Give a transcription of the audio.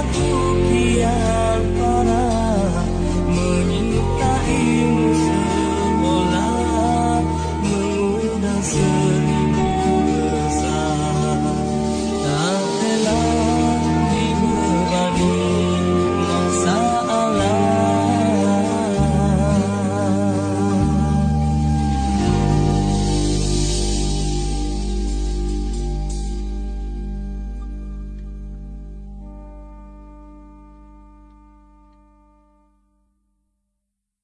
aku